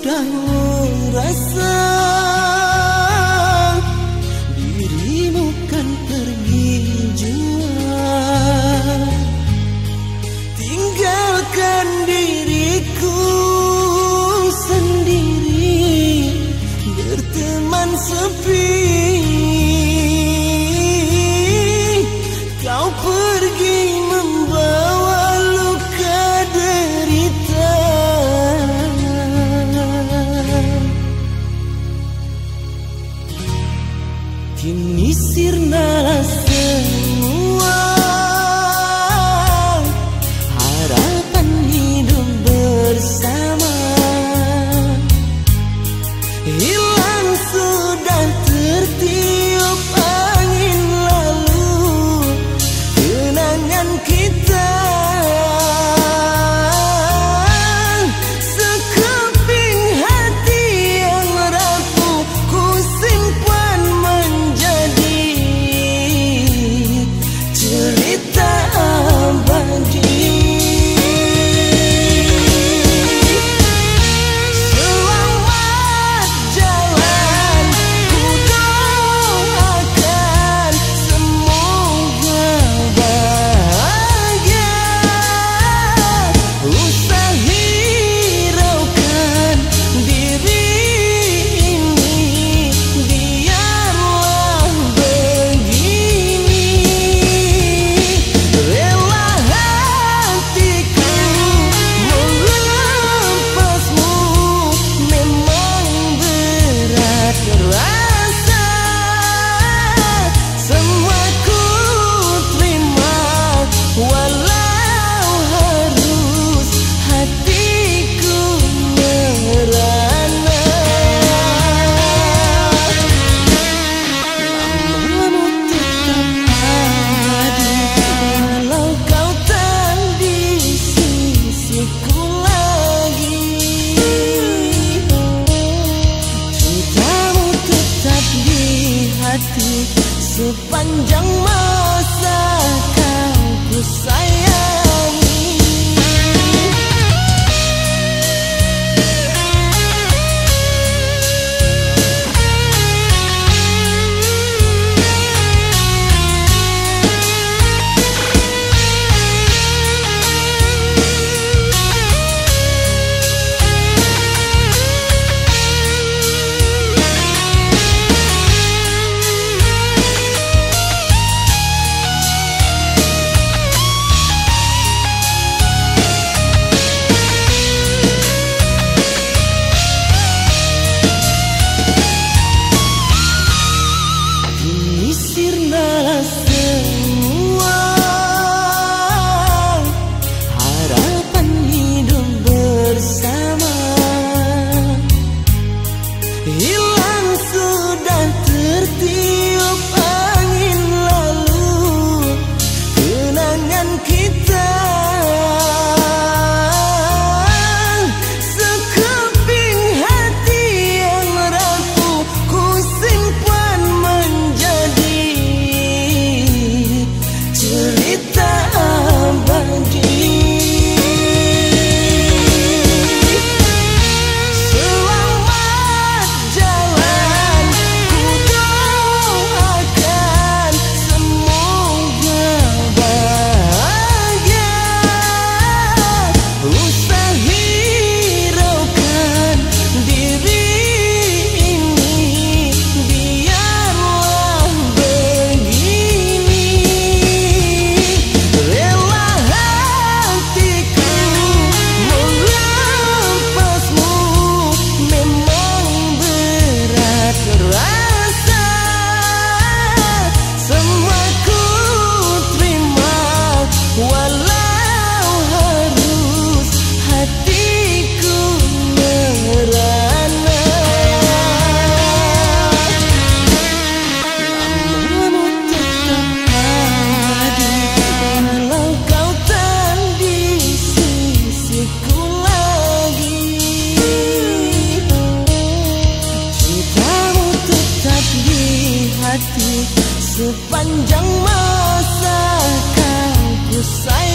sudah rasa I could ride sepanjang malam hati. Sepanjang masa kau ku sayang